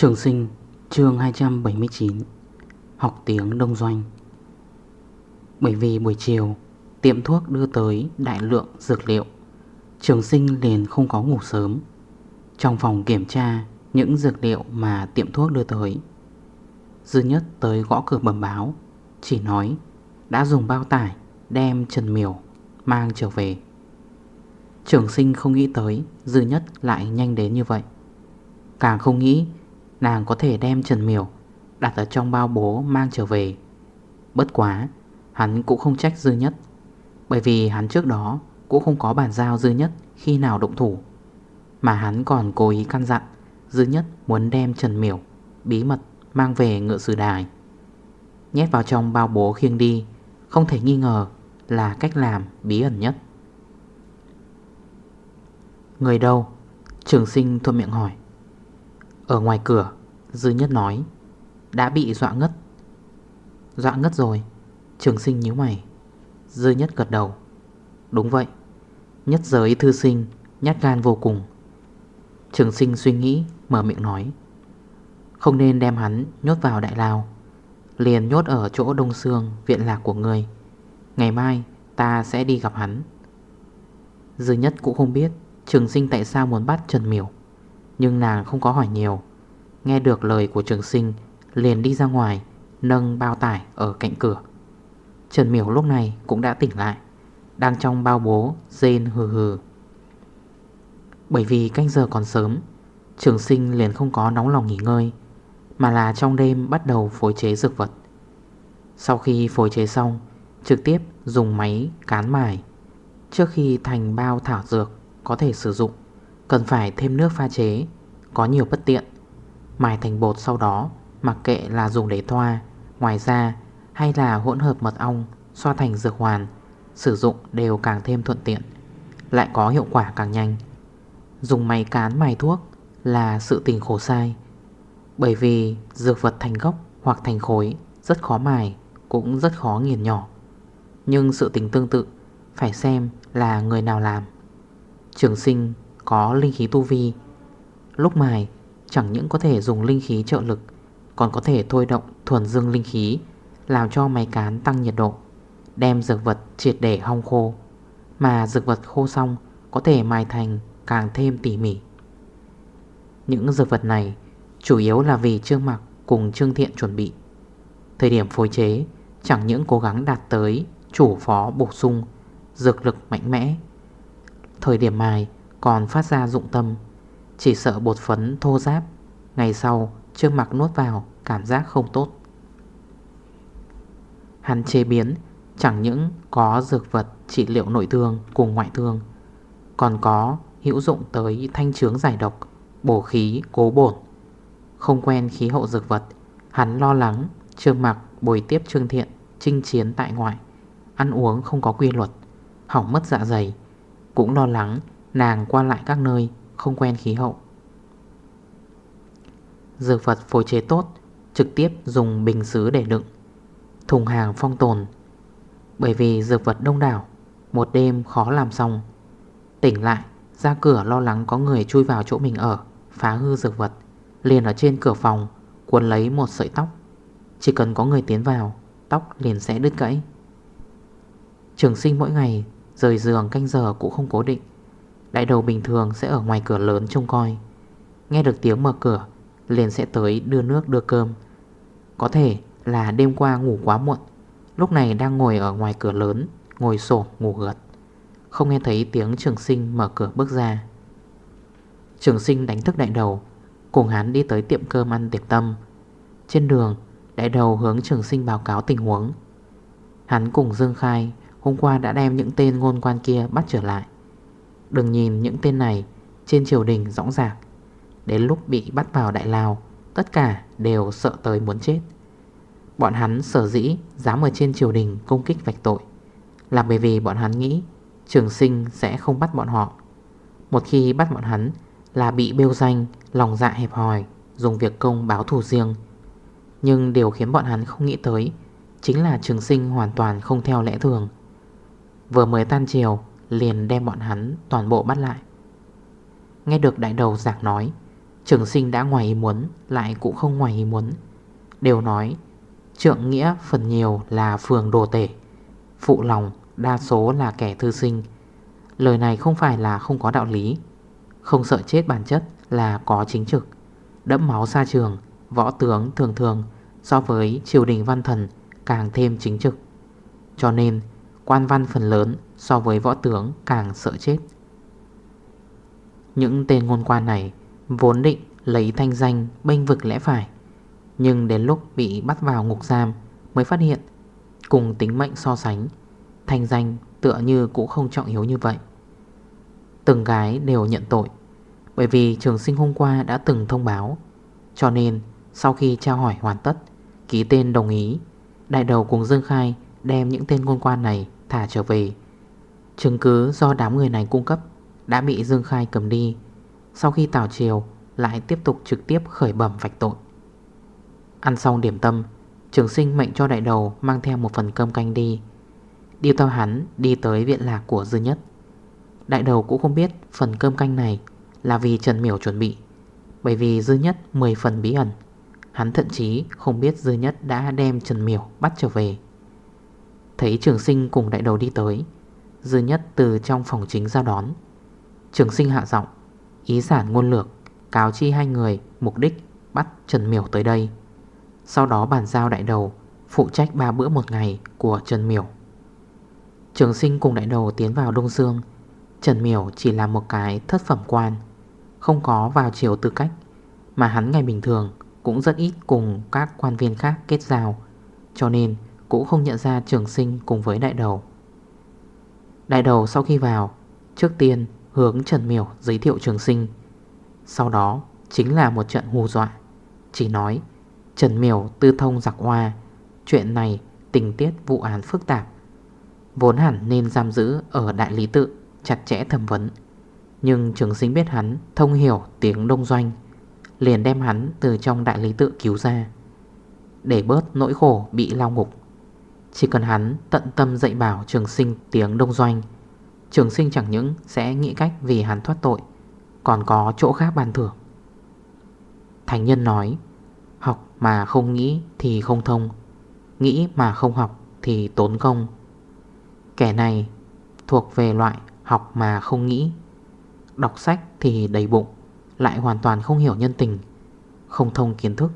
Trường sinh, chương 279 Học tiếng đông doanh. Bởi vì buổi chiều, Tiệm thuốc đưa tới đại lượng dược liệu, Trường sinh liền không có ngủ sớm. Trong phòng kiểm tra, Những dược liệu mà tiệm thuốc đưa tới, Dư nhất tới gõ cửa bẩm báo, Chỉ nói, Đã dùng bao tải, đem Trần Miểu Mang trở về. Trường sinh không nghĩ tới, Dư nhất lại nhanh đến như vậy. Càng không nghĩ Nàng có thể đem Trần Miểu Đặt ở trong bao bố mang trở về. Bất quá, Hắn cũng không trách dư nhất, Bởi vì hắn trước đó Cũng không có bản giao dư nhất khi nào động thủ. Mà hắn còn cố ý căn dặn Dư nhất muốn đem Trần Miểu Bí mật mang về ngựa sử đài. Nhét vào trong bao bố khiêng đi, Không thể nghi ngờ Là cách làm bí ẩn nhất. Người đâu? Trường sinh thuộc miệng hỏi ở ngoài cửa, Dư nhất nói, Đã bị dọa ngất. Dọa ngất rồi. Trường sinh nhíu mày. Dư nhất gật đầu. Đúng vậy. Nhất giới thư sinh Nhát gan vô cùng. Trường sinh suy nghĩ, Mở miệng nói, Không nên đem hắn nhốt vào đại lao. Liền nhốt ở chỗ đông xương Viện lạc của người Ngày mai ta sẽ đi gặp hắn. Dư nhất cũng không biết Trường sinh tại sao muốn bắt Trần Miểu, nhưng nàng không có hỏi nhiều. Nghe được lời của trường sinh, Liền đi ra ngoài, Nâng bao tải ở cạnh cửa. Trần Miểu lúc này cũng đã tỉnh lại, Đang trong bao bố, Rên hừ hừ. Bởi vì canh giờ còn sớm, Trường sinh liền không có nóng lòng nghỉ ngơi, Mà là trong đêm bắt đầu phối chế dược vật. Sau khi phối chế xong, Trực tiếp dùng máy cán mài. Trước khi thành bao thảo dược Có thể sử dụng, Cần phải thêm nước pha chế, Có nhiều bất tiện. Mài thành bột sau đó, Mặc kệ là dùng để thoa, Ngoài ra, hay là hỗn hợp mật ong, Xoa thành dược hoàn, Sử dụng đều càng thêm thuận tiện, Lại có hiệu quả càng nhanh. Dùng máy cán mài thuốc Là sự tình khổ sai, Bởi vì dược vật thành gốc Hoặc thành khối rất khó mài, Cũng rất khó nghiền nhỏ. Nhưng sự tình tương tự, Phải xem là người nào làm. Trường sinh có linh khí tu vi, Lúc mài chẳng những có thể dùng linh khí trợ lực, Còn có thể thôi động thuần dương linh khí, Làm cho máy cán tăng nhiệt độ, Đem dược vật triệt để hong khô. Mà dược vật khô xong, Có thể mài thành càng thêm tỉ mỉ. Những dược vật này Chủ yếu là vì Trương mạc cùng Trương Thiện chuẩn bị. Thời điểm phối chế, Chẳng những cố gắng đạt tới Chủ phó bổ sung Dược lực mạnh mẽ, Thời điểm mài còn phát ra dụng tâm chỉ sợ bột phấn thô giáp Ngày sau, Trương mặc nuốt vào, Cảm giác không tốt. Hắn chế biến, Chẳng những có dược vật, trị liệu nội thương cùng ngoại thương, Còn có hữu dụng tới thanh trướng giải độc, Bổ khí, cố bổn. Không quen khí hậu dược vật, Hắn lo lắng Trương mặc bồi tiếp Trương Thiện Chinh chiến tại ngoại, Ăn uống không có quy luật, Hỏng mất dạ dày. Cũng lo lắng Nàng qua lại các nơi không quen khí hậu. Dược vật phối chế tốt, Trực tiếp dùng bình xứ để đựng, Thùng hàng phong tồn. Bởi vì dược vật đông đảo, Một đêm khó làm xong. Tỉnh lại, ra cửa lo lắng có người chui vào chỗ mình ở, Phá hư dược vật, Liền ở trên cửa phòng, Cuốn lấy một sợi tóc. Chỉ cần có người tiến vào, Tóc liền sẽ đứt gãy. Trường sinh mỗi ngày, Rời giường canh giờ cũng không cố định. Đại đầu bình thường sẽ ở ngoài cửa lớn trông coi. Nghe được tiếng mở cửa, Liền sẽ tới đưa nước đưa cơm. Có thể là đêm qua ngủ quá muộn, Lúc này đang ngồi ở ngoài cửa lớn, Ngồi sổ ngủ gật Không nghe thấy tiếng trường sinh mở cửa bước ra. Trường sinh đánh thức đại đầu, Cùng hắn đi tới tiệm cơm ăn tiệc tâm. Trên đường, Đại đầu hướng trường sinh báo cáo tình huống. Hắn cùng Dương Khai Hôm qua đã đem những tên ngôn quan kia bắt trở lại. Đừng nhìn những tên này, trên triều đình rõng rạc Đến lúc bị bắt vào đại lao Tất cả đều sợ tới muốn chết. Bọn hắn sở dĩ dám ở trên triều đình công kích vạch tội Là bởi vì bọn hắn nghĩ Trường sinh sẽ không bắt bọn họ. Một khi bắt bọn hắn Là bị bêu danh, Lòng dạ hẹp hòi, Dùng việc công báo thù riêng. Nhưng điều khiến bọn hắn không nghĩ tới Chính là trường sinh hoàn toàn không theo lẽ thường. Vừa mới tan chiều Liền đem bọn hắn toàn bộ bắt lại. Nghe được đại đầu giảng nói, Trường sinh đã ngoài ý muốn, Lại cũng không ngoài ý muốn. Đều nói, Trượng nghĩa phần nhiều là phường đồ tể, Phụ lòng đa số là kẻ thư sinh. Lời này không phải là không có đạo lý. Không sợ chết bản chất là có chính trực. Đẫm máu xa trường, Võ tướng thường thường So với triều đình văn thần Càng thêm chính trực. Cho nên quan văn phần lớn So với võ tướng càng sợ chết. Những tên ngôn quan này Vốn định lấy thanh danh bênh vực lẽ phải, Nhưng đến lúc bị bắt vào ngục giam Mới phát hiện, Cùng tính mệnh so sánh, Thanh danh tựa như cũng không trọng yếu như vậy. Từng gái đều nhận tội, Bởi vì trường sinh hôm qua đã từng thông báo, Cho nên sau khi trao hỏi hoàn tất, Ký tên đồng ý, Đại đầu cùng Dương Khai đem những tên ngôn quan này thả trở về. Chứng cứ do đám người này cung cấp Đã bị Dương Khai cầm đi. Sau khi tảo chiều Lại tiếp tục trực tiếp khởi bẩm vạch tội. Ăn xong điểm tâm, Trường sinh mệnh cho đại đầu Mang theo một phần cơm canh đi. Đi theo hắn đi tới viện lạc của Dư Nhất. Đại đầu cũng không biết Phần cơm canh này là vì Trần Miểu chuẩn bị, Bởi vì Dư Nhất 10 phần bí ẩn. Hắn thậm chí không biết Dư Nhất đã đem Trần Miểu bắt trở về. Thấy trường sinh cùng đại đầu đi tới. Dư Nhất từ trong phòng chính ra đón. Trường sinh hạ giọng, Ý giản ngôn lược, Cáo chi hai người, mục đích, bắt Trần Miểu tới đây. Sau đó bàn giao đại đầu, Phụ trách ba bữa một ngày của Trần Miểu. Trường sinh cùng đại đầu tiến vào Đông Dương. Trần Miểu chỉ là một cái thất phẩm quan, Không có vào chiều tư cách, Mà hắn ngày bình thường Cũng rất ít cùng các quan viên khác kết giao. Cho nên cũng không nhận ra trường sinh cùng với đại đầu. Đại đầu sau khi vào, Trước tiên hướng Trần Miểu giới thiệu trường sinh. Sau đó chính là một trận hù dọa, Chỉ nói, Trần Miểu tư thông giặc hoa Chuyện này tình tiết vụ án phức tạp, Vốn hẳn nên giam giữ ở đại lý tự, Chặt chẽ thẩm vấn. Nhưng trường sinh biết hắn thông hiểu tiếng đông doanh, Liền đem hắn từ trong đại lý tự cứu ra, Để bớt nỗi khổ bị lao ngục. Chỉ cần hắn tận tâm dạy bảo trường sinh tiếng đông doanh, Trường sinh chẳng những sẽ nghĩ cách vì hắn thoát tội, Còn có chỗ khác bàn thưởng. Thành nhân nói, Học mà không nghĩ thì không thông, Nghĩ mà không học thì tốn công. Kẻ này thuộc về loại học mà không nghĩ, Đọc sách thì đầy bụng, Lại hoàn toàn không hiểu nhân tình, Không thông kiến thức.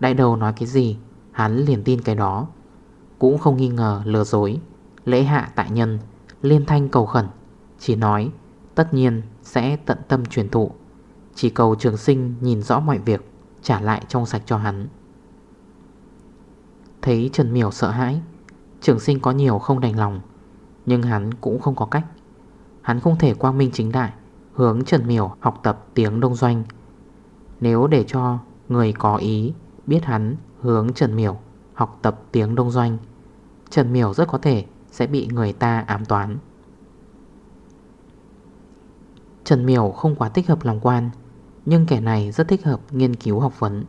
Đại đầu nói cái gì, Hắn liền tin cái đó. Cũng không nghi ngờ lừa dối. Lễ hạ tại nhân, Liên thanh cầu khẩn, Chỉ nói, tất nhiên sẽ tận tâm truyền thụ. Chỉ cầu trường sinh nhìn rõ mọi việc, Trả lại trong sạch cho hắn. Thấy Trần Miểu sợ hãi, Trường sinh có nhiều không đành lòng, Nhưng hắn cũng không có cách. Hắn không thể quang minh chính đại, Hướng Trần Miểu học tập tiếng Đông Doanh. Nếu để cho người có ý, biết hắn hướng Trần Miểu học tập tiếng Đông Doanh Trần Miểu rất có thể sẽ bị người ta ám toán. Trần Miểu không quá thích hợp lòng quan, Nhưng kẻ này rất thích hợp nghiên cứu học vấn,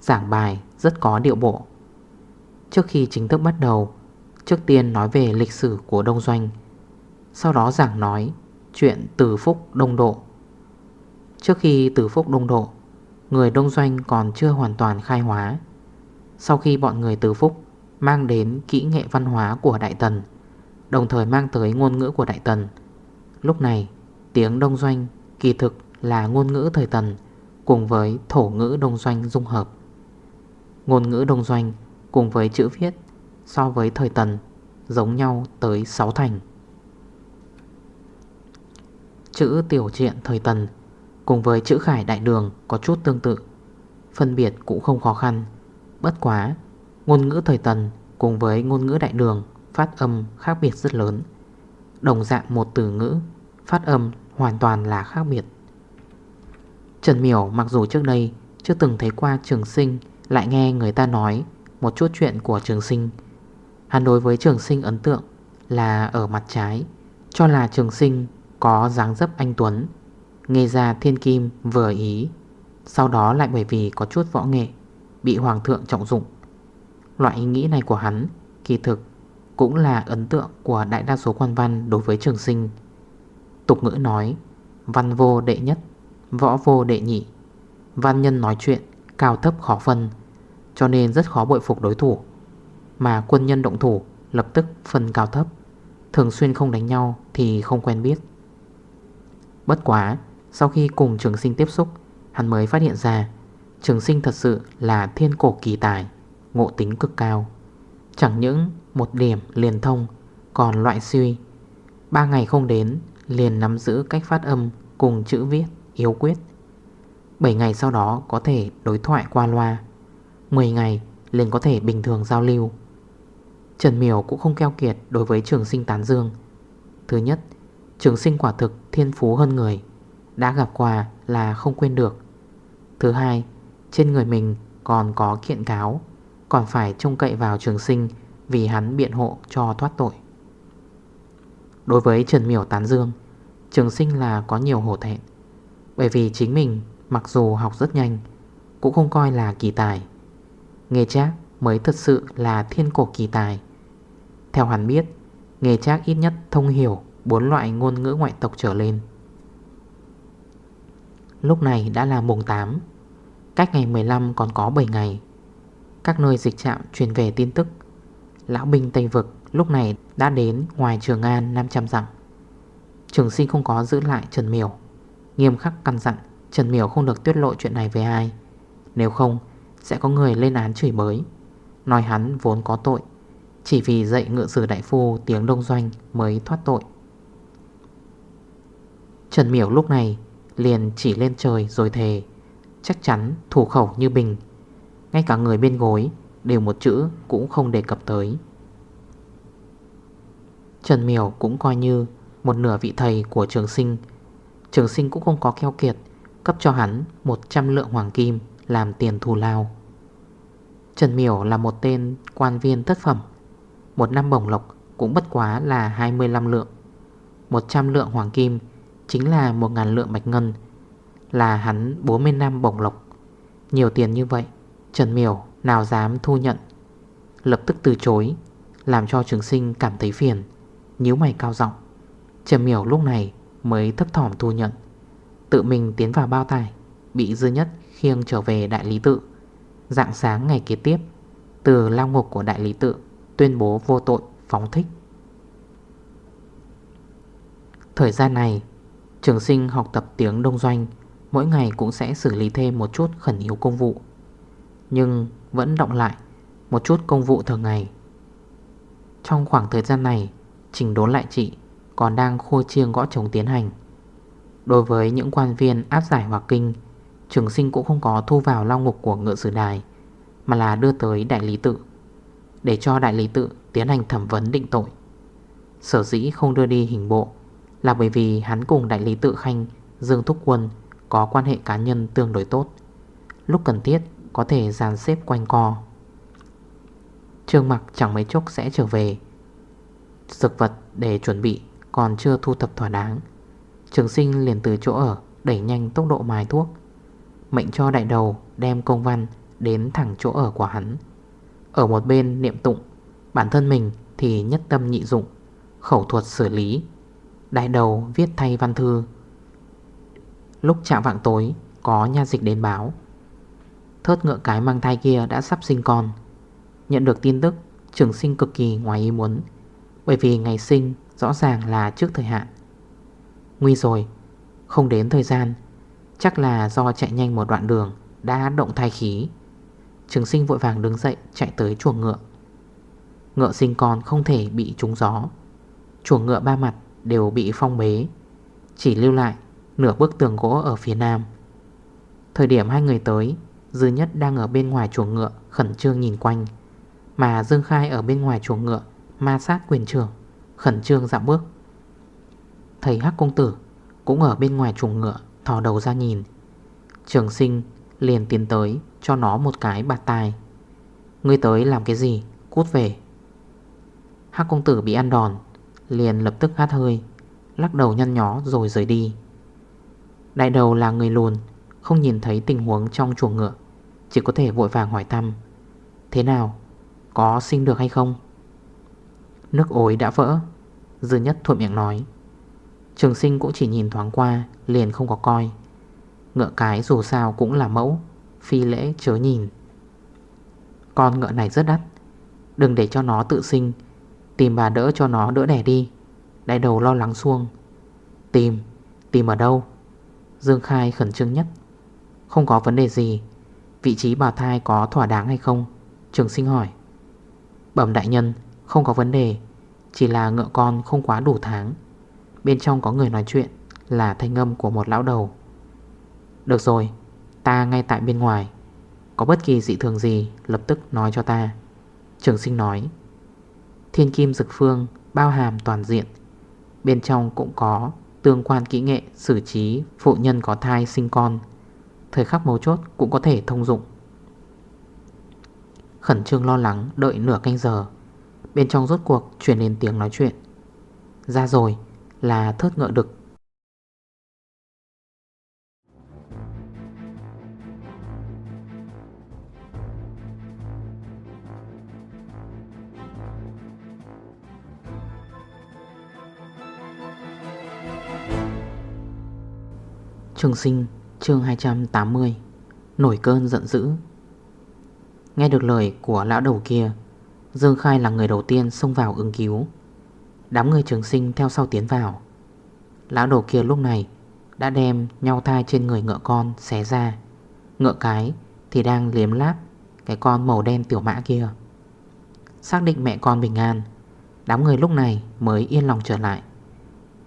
Giảng bài rất có điệu bộ. Trước khi chính thức bắt đầu, Trước tiên nói về lịch sử của Đông Doanh, Sau đó giảng nói chuyện Từ Phúc Đông Độ. Trước khi Từ Phúc Đông Độ, Người Đông Doanh còn chưa hoàn toàn khai hóa. Sau khi bọn người Từ Phúc Mang đến kỹ nghệ văn hóa của Đại Tần Đồng thời mang tới ngôn ngữ của Đại Tần Lúc này tiếng Đông Doanh kỳ thực là ngôn ngữ thời Tần Cùng với thổ ngữ Đông Doanh dung hợp Ngôn ngữ Đông Doanh cùng với chữ viết so với thời Tần giống nhau tới 6 thành. Chữ tiểu truyện thời Tần cùng với chữ khải đại đường có chút tương tự. Phân biệt cũng không khó khăn. Bất quá, ngôn ngữ thời Tần cùng với ngôn ngữ đại đường phát âm khác biệt rất lớn. Đồng dạng một từ ngữ, phát âm hoàn toàn là khác biệt. Trần Miểu mặc dù trước đây chưa từng thấy qua trường sinh Lại nghe người ta nói một chút chuyện của trường sinh Hắn đối với trường sinh ấn tượng là ở mặt trái Cho là trường sinh có dáng dấp anh Tuấn Nghe ra thiên kim vừa ý Sau đó lại bởi vì có chút võ nghệ Bị hoàng thượng trọng dụng Loại ý nghĩ này của hắn, Kỳ thực, cũng là ấn tượng của đại đa số quan văn đối với trường sinh. Tục ngữ nói, Văn vô đệ nhất, Võ vô đệ nhị. Văn nhân nói chuyện, Cao thấp khó phân, Cho nên rất khó bội phục đối thủ. Mà quân nhân động thủ, Lập tức phân cao thấp, Thường xuyên không đánh nhau thì không quen biết. Bất quá, Sau khi cùng trường sinh tiếp xúc, Hắn mới phát hiện ra, Trường sinh thật sự là thiên cổ kỳ tài. Ngộ tính cực cao. Chẳng những một điểm liền thông, Còn loại suy. Ba ngày không đến, liền nắm giữ cách phát âm Cùng chữ viết yếu quyết. 7 ngày sau đó có thể đối thoại qua loa. 10 ngày liền có thể bình thường giao lưu. Trần Miểu cũng không keo kiệt đối với trường sinh tán dương. Thứ nhất, Trường sinh quả thực thiên phú hơn người, Đã gặp quà là không quên được. Thứ hai, Trên người mình còn có kiện cáo. Còn phải trông cậy vào trường sinh Vì hắn biện hộ cho thoát tội. Đối với Trần Miểu tán dương, Trường sinh là có nhiều hổ thẹn, Bởi vì chính mình mặc dù học rất nhanh, Cũng không coi là kỳ tài. Nghề trác mới thật sự là thiên cổ kỳ tài. Theo hắn biết, Nghề trác ít nhất thông hiểu bốn loại ngôn ngữ ngoại tộc trở lên. Lúc này đã là mùng 8 Cách ngày 15 còn có 7 ngày. Các nơi dịch trạm truyền về tin tức. Lão binh Tây Vực lúc này đã đến ngoài Trường An 500 dặm Trường sinh không có giữ lại Trần Miểu. Nghiêm khắc căn dặn, Trần Miểu không được tiết lộ chuyện này với ai. Nếu không, sẽ có người lên án chửi bới. Nói hắn vốn có tội, Chỉ vì dạy ngựa sử đại phu tiếng đông doanh mới thoát tội. Trần Miểu lúc này liền chỉ lên trời rồi thề, Chắc chắn thủ khẩu như bình ngay cả người bên gối Đều một chữ cũng không đề cập tới. Trần Miểu cũng coi như Một nửa vị thầy của trường sinh. Trường sinh cũng không có keo kiệt, Cấp cho hắn 100 lượng hoàng kim Làm tiền thù lao. Trần Miểu là một tên quan viên thất phẩm. Một năm bổng lộc cũng bất quá là 25 lượng. 100 lượng hoàng kim Chính là 1.000 lượng bạch ngân, Là hắn 40 năm bổng lộc. Nhiều tiền như vậy Trần Miểu nào dám thu nhận. Lập tức từ chối, Làm cho trường sinh cảm thấy phiền, nhíu mày cao giọng. Trần Miểu lúc này mới thấp thỏm thu nhận, Tự mình tiến vào bao tài Bị dư nhất khiêng trở về đại lý tự. Dạng sáng ngày kế tiếp, Từ lao ngục của đại lý tự Tuyên bố vô tội, phóng thích. Thời gian này, Trường sinh học tập tiếng đông doanh, Mỗi ngày cũng sẽ xử lý thêm một chút khẩn yếu công vụ. Nhưng vẫn động lại Một chút công vụ thường ngày. Trong khoảng thời gian này, Trình đốn lại trị Còn đang khô chiêng gõ trống tiến hành. Đối với những quan viên áp giải hoặc kinh, Trường sinh cũng không có thu vào lao ngục của ngựa sử đài, Mà là đưa tới đại lý tự, Để cho đại lý tự tiến hành thẩm vấn định tội. Sở dĩ không đưa đi hình bộ Là bởi vì hắn cùng đại lý tự khanh Dương Thúc Quân Có quan hệ cá nhân tương đối tốt. Lúc cần thiết có thể dàn xếp quanh co. Trương mặc chẳng mấy chốc sẽ trở về. Dược vật để chuẩn bị Còn chưa thu thập thỏa đáng. Trường sinh liền từ chỗ ở Đẩy nhanh tốc độ mài thuốc. Mệnh cho đại đầu đem công văn Đến thẳng chỗ ở của hắn. Ở một bên niệm tụng, Bản thân mình thì nhất tâm nhị dụng, Khẩu thuật xử lý. Đại đầu viết thay văn thư. Lúc chạm vạng tối, Có nha dịch đến báo. Thớt ngựa cái mang thai kia đã sắp sinh con. Nhận được tin tức, Trường sinh cực kỳ ngoài ý muốn, Bởi vì ngày sinh rõ ràng là trước thời hạn. Nguy rồi, Không đến thời gian, Chắc là do chạy nhanh một đoạn đường Đã động thai khí. Trường sinh vội vàng đứng dậy chạy tới chuồng ngựa. Ngựa sinh con không thể bị trúng gió. Chuồng ngựa ba mặt đều bị phong bế, Chỉ lưu lại nửa bức tường gỗ ở phía nam. Thời điểm hai người tới Dư nhất đang ở bên ngoài chuồng ngựa, Khẩn trương nhìn quanh. Mà Dương Khai ở bên ngoài chuồng ngựa, Ma sát quyền trường, Khẩn trương dạo bước. Thầy Hắc Công Tử Cũng ở bên ngoài chuồng ngựa, Thò đầu ra nhìn. Trường sinh liền tiến tới cho nó một cái bạt tai. Ngươi tới làm cái gì? Cút về. Hắc công tử bị ăn đòn, Liền lập tức hát hơi, Lắc đầu nhăn nhó rồi rời đi. Đại đầu là người lùn, Không nhìn thấy tình huống trong chuồng ngựa. Chỉ có thể vội vàng hỏi thăm Thế nào Có sinh được hay không? Nước ối đã vỡ Dư nhất thuận miệng nói. Trường sinh cũng chỉ nhìn thoáng qua Liền không có coi. Ngựa cái dù sao cũng là mẫu Phi lễ chớ nhìn. Con ngựa này rất đắt Đừng để cho nó tự sinh Tìm bà đỡ cho nó đỡ đẻ đi Đại đầu lo lắng xuông. Tìm, tìm ở đâu? Dương Khai khẩn trương nhất. Không có vấn đề gì Vị trí bào thai có thỏa đáng hay không? Trường sinh hỏi. Bẩm đại nhân, không có vấn đề, Chỉ là ngựa con không quá đủ tháng. Bên trong có người nói chuyện Là thanh âm của một lão đầu. Được rồi, Ta ngay tại bên ngoài. Có bất kỳ dị thường gì, lập tức nói cho ta. Trường sinh nói. Thiên kim dực phương, bao hàm toàn diện. Bên trong cũng có tương quan kỹ nghệ xử trí phụ nhân có thai sinh con. Thời khắc mấu chốt cũng có thể thông dụng. Khẩn trương lo lắng đợi nửa canh giờ, Bên trong rốt cuộc truyền đến tiếng nói chuyện. Ra rồi, là thớt ngựa đực. Trường sinh chương 280 Nổi cơn giận dữ. Nghe được lời của lão đầu kia, Dương Khai là người đầu tiên xông vào ứng cứu. Đám người trường sinh theo sau tiến vào. Lão đầu kia lúc này Đã đem nhau thai trên người ngựa con xé ra. Ngựa cái thì đang liếm láp Cái con màu đen tiểu mã kia. Xác định mẹ con bình an, Đám người lúc này mới yên lòng trở lại.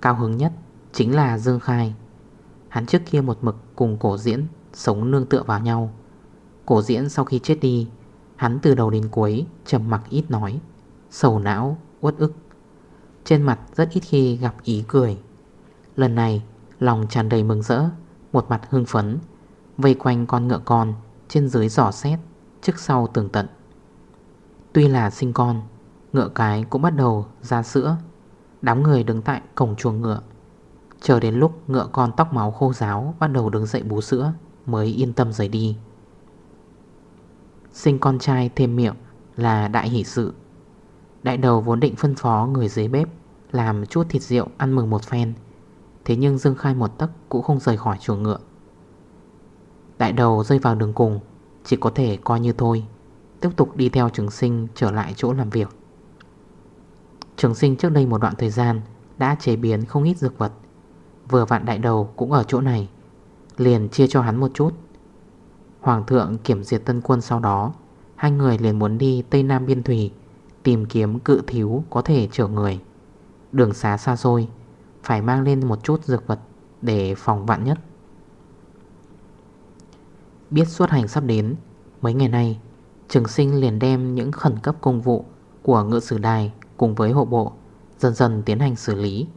Cao hứng nhất chính là Dương Khai. Hắn trước kia một mực cùng cổ diễn Sống nương tựa vào nhau. Cổ diễn sau khi chết đi Hắn từ đầu đến cuối trầm mặc ít nói Sầu não, uất ức. Trên mặt rất ít khi gặp ý cười. Lần này lòng tràn đầy mừng rỡ Một mặt hưng phấn Vây quanh con ngựa con Trên dưới giỏ xét Trước sau tường tận. Tuy là sinh con Ngựa cái cũng bắt đầu ra sữa. Đám người đứng tại cổng chuồng ngựa Chờ đến lúc ngựa con tóc máu khô ráo Bắt đầu đứng dậy bú sữa, Mới yên tâm rời đi. Sinh con trai thêm miệng Là đại hỷ sự. Đại đầu vốn định phân phó người dưới bếp Làm chút thịt rượu ăn mừng một phen, Thế nhưng Dương Khai một tấc Cũng không rời khỏi chuồng ngựa. Đại đầu rơi vào đường cùng, Chỉ có thể coi như thôi, Tiếp tục đi theo trường sinh trở lại chỗ làm việc. Trường sinh trước đây một đoạn thời gian Đã chế biến không ít dược vật Vừa vạn đại đầu cũng ở chỗ này. Liền chia cho hắn một chút. Hoàng thượng kiểm diệt tân quân sau đó, Hai người liền muốn đi Tây Nam Biên Thủy, Tìm kiếm cự thiếu có thể chở người. Đường xá xa xôi, Phải mang lên một chút dược vật Để phòng vạn nhất. Biết xuất hành sắp đến, Mấy ngày nay, Trường sinh liền đem những khẩn cấp công vụ Của ngựa sử đài cùng với hộ bộ Dần dần tiến hành xử lý.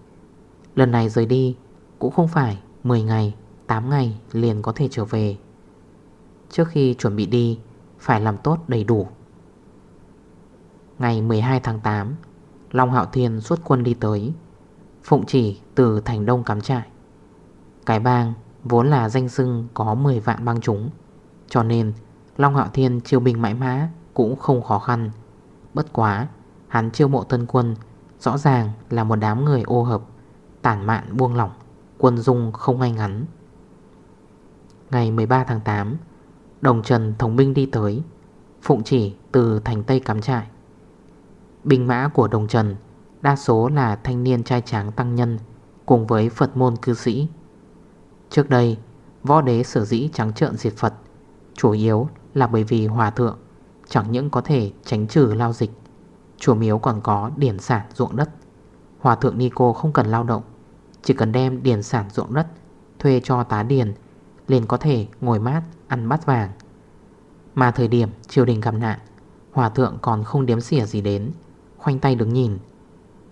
Lần này rời đi cũng không phải 10 ngày, 8 ngày liền có thể trở về. Trước khi chuẩn bị đi Phải làm tốt đầy đủ. Ngày 12 tháng 8 Long Hạo Thiên xuất quân đi tới Phụng chỉ từ thành đông cắm trại. Cái bang vốn là danh sưng có 10 vạn băng chúng Cho nên Long Hạo Thiên chiêu binh mãi mã Cũng không khó khăn. Bất quá Hắn chiêu mộ tân quân Rõ ràng là một đám người ô hợp Tản mạn buông lỏng. Quân dung không ngay ngắn. Ngày 13 tháng 8 Đồng Trần thống binh đi tới, Phụng chỉ từ thành Tây cắm trại. Binh mã của Đồng Trần, Đa số là thanh niên trai tráng tăng nhân, Cùng với Phật môn cư sĩ. Trước đây, Võ đế sở dĩ trắng trợn diệt Phật, Chủ yếu là bởi vì hòa thượng, Chẳng những có thể tránh trừ lao dịch Chùa miếu còn có điển sản ruộng đất. Hòa thượng Nico không cần lao động chỉ cần đem điền sản ruộng đất Thuê cho tá điền Liền có thể ngồi mát ăn bát vàng Mà thời điểm triều đình gặp nạn Hòa thượng còn không đếm xỉa gì đến Khoanh tay đứng nhìn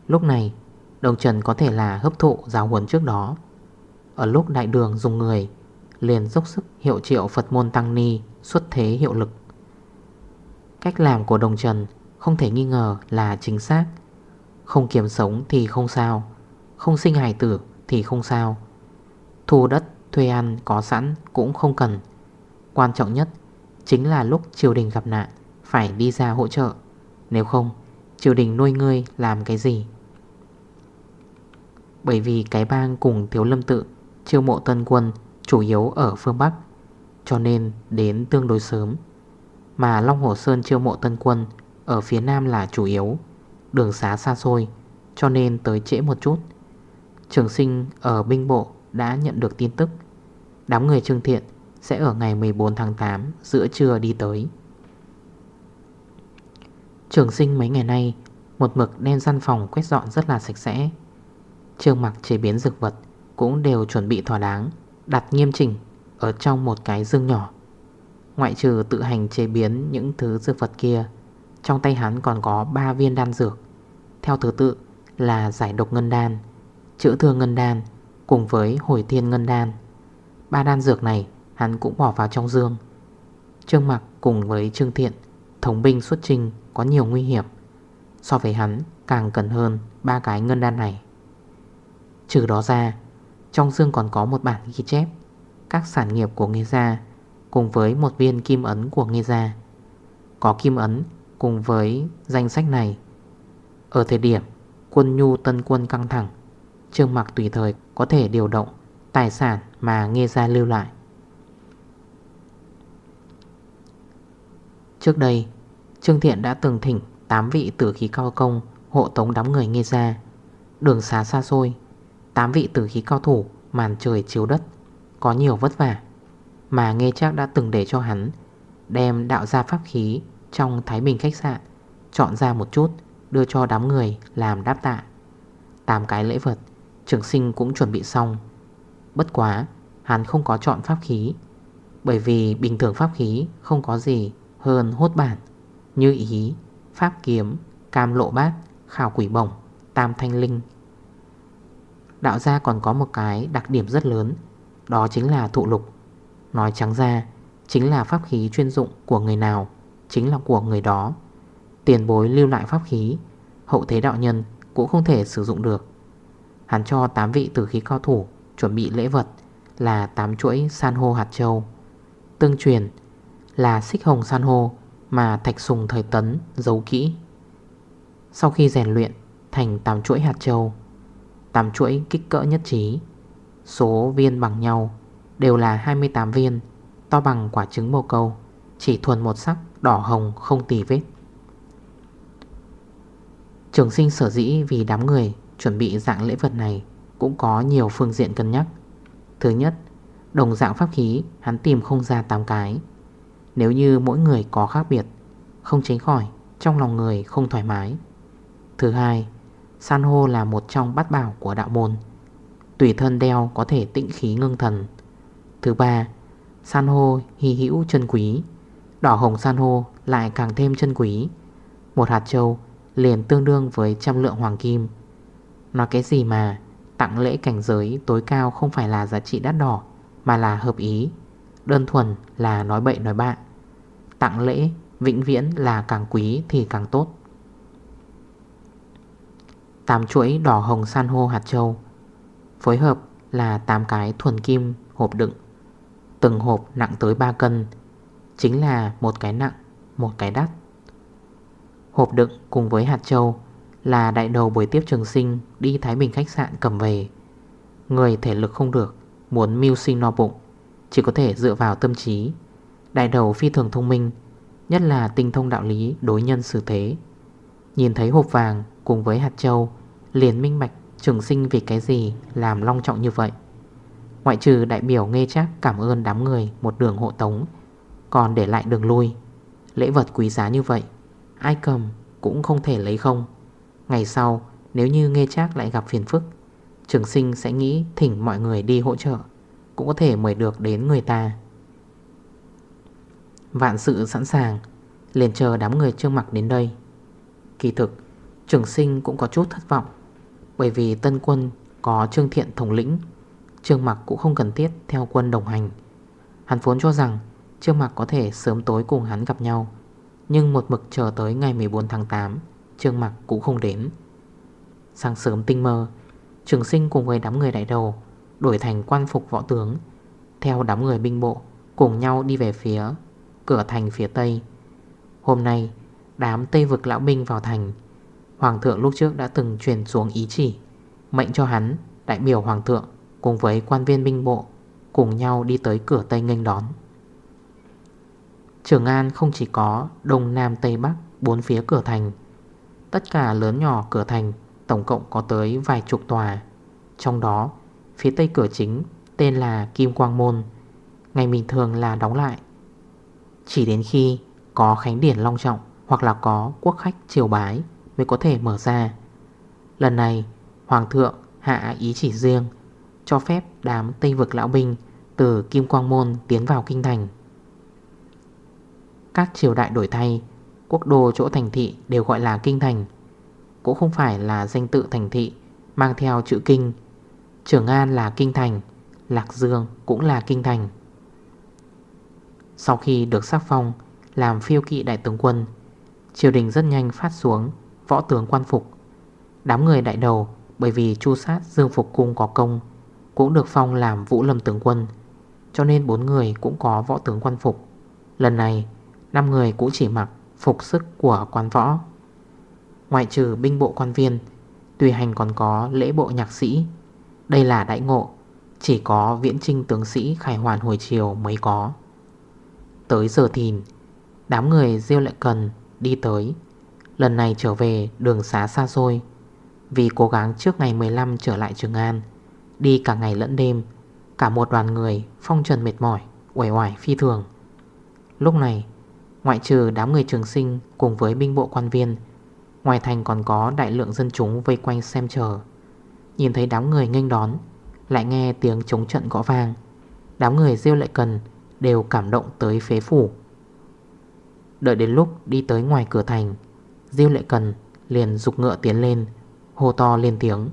Lúc này Đồng Trần có thể là hấp thụ giáo huấn trước đó Ở lúc đại đường dùng người liền dốc sức hiệu triệu Phật môn Tăng Ni xuất thế hiệu lực. Cách làm của Đồng Trần không thể nghi ngờ là chính xác. Không kiếm sống thì không sao, không sinh hài tử thì không sao. Thu đất, thuê ăn có sẵn cũng không cần. Quan trọng nhất chính là lúc triều đình gặp nạn phải đi ra hỗ trợ. Nếu không, triều đình nuôi ngươi làm cái gì? Bởi vì cái bang cùng Thiếu Lâm Tự chiêu mộ tân quân chủ yếu ở phương Bắc Cho nên đến tương đối sớm Mà Long Hồ Sơn chiêu mộ tân quân Ở phía Nam là chủ yếu Đường xá xa xôi Cho nên tới trễ một chút Trường sinh ở binh bộ đã nhận được tin tức. Đám người Trương Thiện sẽ ở ngày 14 tháng 8 giữa trưa đi tới. Trường sinh mấy ngày nay, Một mực đem gian phòng quét dọn rất là sạch sẽ. Trường mặc chế biến dược vật Cũng đều chuẩn bị thỏa đáng, Đặt nghiêm chỉnh Ở trong một cái dương nhỏ. Ngoại trừ tự hành chế biến những thứ dược vật kia, Trong tay hắn còn có 3 viên đan dược. Theo thứ tự là giải độc ngân đan Chữa thương ngân đan Cùng với hồi thiên ngân đan. Ba đan dược này hắn cũng bỏ vào trong dương. Trương Mặc cùng với Trương Thiện, Thống binh xuất trình có nhiều nguy hiểm. So với hắn, càng cần hơn ba cái ngân đan này. Trừ đó ra, Trong dương còn có một bản ghi chép, Các sản nghiệp của Nghê Gia Cùng với một viên kim ấn của Nghê Gia. Có kim ấn cùng với danh sách này. Ở thời điểm quân nhu tân quân căng thẳng Trương Mặc tùy thời có thể điều động Tài sản mà Nghê Gia lưu lại. Trước đây, Trương Thiện đã từng thỉnh 8 vị tử khí cao công hộ tống đám người Nghê Gia. Đường xá xa xôi 8 vị tử khí cao thủ Màn trời chiếu đất, Có nhiều vất vả, Mà nghe chắc đã từng để cho hắn Đem đạo gia pháp khí Trong Thái Bình khách sạn Chọn ra một chút, Đưa cho đám người làm đáp tạ. 8 cái lễ vật Trường sinh cũng chuẩn bị xong. Bất quá Hắn không có chọn pháp khí Bởi vì bình thường pháp khí Không có gì hơn hốt bản. Như ý, pháp kiếm, cam lộ bát Khảo quỷ bổng, tam thanh linh. Đạo gia còn có một cái đặc điểm rất lớn Đó chính là thụ lục. Nói trắng ra Chính là pháp khí chuyên dụng của người nào Chính là của người đó. Tiền bối lưu lại pháp khí Hậu thế đạo nhân cũng không thể sử dụng được. Hắn cho 8 vị tử khí cao thủ Chuẩn bị lễ vật Là 8 chuỗi san hô hạt châu. Tương truyền là xích hồng san hô Mà thạch sùng thời tấn giấu kỹ. Sau khi rèn luyện Thành 8 chuỗi hạt châu 8 chuỗi kích cỡ nhất trí, Số viên bằng nhau Đều là 28 viên, To bằng quả trứng bồ câu, Chỉ thuần một sắc đỏ hồng không tì vết. Trường sinh sở dĩ vì đám người Chuẩn bị dạng lễ vật này Cũng có nhiều phương diện cân nhắc. Thứ nhất, Đồng dạng pháp khí, hắn tìm không ra 8 cái. Nếu như mỗi người có khác biệt, Không tránh khỏi, Trong lòng người không thoải mái. Thứ hai, San hô là một trong bát bảo của đạo môn. Tùy thân đeo có thể tĩnh khí ngưng thần. Thứ ba, San hô hy hữu chân quý. Đỏ hồng san hô lại càng thêm chân quý. Một hạt châu liền tương đương với trăm lượng hoàng kim. Nói cái gì mà Tặng lễ cảnh giới tối cao không phải là giá trị đắt đỏ Mà là hợp ý. Đơn thuần là nói bậy nói bạ. Tặng lễ vĩnh viễn là càng quý thì càng tốt. Tám chuỗi đỏ hồng san hô hạt châu Phối hợp là 8 cái thuần kim hộp đựng. Từng hộp nặng tới 3 cân Chính là một cái nặng, một cái đắt. Hộp đựng cùng với hạt châu là đại đầu buổi tiếp trường sinh Đi Thái Bình khách sạn cầm về. Người thể lực không được, Muốn mưu sinh no bụng, Chỉ có thể dựa vào tâm trí. Đại đầu phi thường thông minh, Nhất là tinh thông đạo lý đối nhân xử thế. Nhìn thấy hộp vàng cùng với hạt châu, Liền minh bạch trường sinh vì cái gì Làm long trọng như vậy. Ngoại trừ đại biểu nghe chắc cảm ơn đám người Một đường hộ tống, Còn để lại đường lui. Lễ vật quý giá như vậy, Ai cầm cũng không thể lấy không. Ngày sau, nếu như nghe chắc lại gặp phiền phức, Trường sinh sẽ nghĩ thỉnh mọi người đi hỗ trợ, Cũng có thể mời được đến người ta. Vạn sự sẵn sàng, Liền chờ đám người trương mặc đến đây. Kỳ thực, Trường sinh cũng có chút thất vọng, bởi vì tân quân có Trương Thiện thống lĩnh, Trương Mặc cũng không cần thiết theo quân đồng hành. Hắn vốn cho rằng Trương mặc có thể sớm tối cùng hắn gặp nhau, Nhưng một mực chờ tới ngày 14 tháng 8 Trương mặt cũng không đến. Sáng sớm tinh mơ, Trường sinh cùng với đám người đại đầu Đổi thành quan phục võ tướng. Theo đám người binh bộ, Cùng nhau đi về phía cửa thành phía tây. Hôm nay, Đám Tây vực lão binh vào thành. Hoàng thượng lúc trước đã từng truyền xuống ý chỉ, Mệnh cho hắn, Đại biểu Hoàng thượng, Cùng với quan viên binh bộ, Cùng nhau đi tới cửa Tây nghênh đón. Trường An không chỉ có Đông Nam Tây Bắc Bốn phía cửa thành Tất cả lớn nhỏ cửa thành Tổng cộng có tới vài chục tòa. Trong đó, phía tây cửa chính Tên là Kim Quang Môn, Ngày bình thường là đóng lại. Chỉ đến khi có khánh điển long trọng Hoặc là có quốc khách triều bái Mới có thể mở ra. Lần này, Hoàng thượng hạ ý chỉ riêng, Cho phép đám Tây vực lão binh Từ Kim Quang Môn tiến vào kinh thành. Các triều đại đổi thay Quốc đô chỗ thành thị đều gọi là kinh thành. Cũng không phải là danh tự thành thị, Mang theo chữ kinh. Trường An là kinh thành, Lạc Dương cũng là kinh thành. Sau khi được sắc phong Làm phiêu kỵ đại tướng quân, Triều đình rất nhanh phát xuống Võ tướng quan phục. Đám người đại đầu, bởi vì chu sát, Dương Phục Cung có công, Cũng được phong làm vũ lâm tướng quân, Cho nên bốn người cũng có võ tướng quan phục. Lần này 5 người cũng chỉ mặc phục sức của quan võ. Ngoại trừ binh bộ quan viên, Tùy hành còn có lễ bộ nhạc sĩ. Đây là đại ngộ, Chỉ có viễn trinh tướng sĩ khải hoàn hồi chiều mới có. Tới giờ thìn, Đám người diêu lại cần đi tới. Lần này trở về đường xá xa xôi, Vì cố gắng trước ngày 15 trở lại Trường An, Đi cả ngày lẫn đêm, Cả một đoàn người phong trần mệt mỏi, Uể oải phi thường. Lúc này Ngoại trừ đám người trường sinh Cùng với binh bộ quan viên. Ngoài thành còn có đại lượng dân chúng vây quanh xem chờ. Nhìn thấy đám người nghênh đón, Lại nghe tiếng chống trận gõ vang. Đám người rêu lại cần, Đều cảm động tới phế phủ. Đợi đến lúc đi tới ngoài cửa thành Diêu lệ cần, liền dục ngựa tiến lên, Hô to lên tiếng.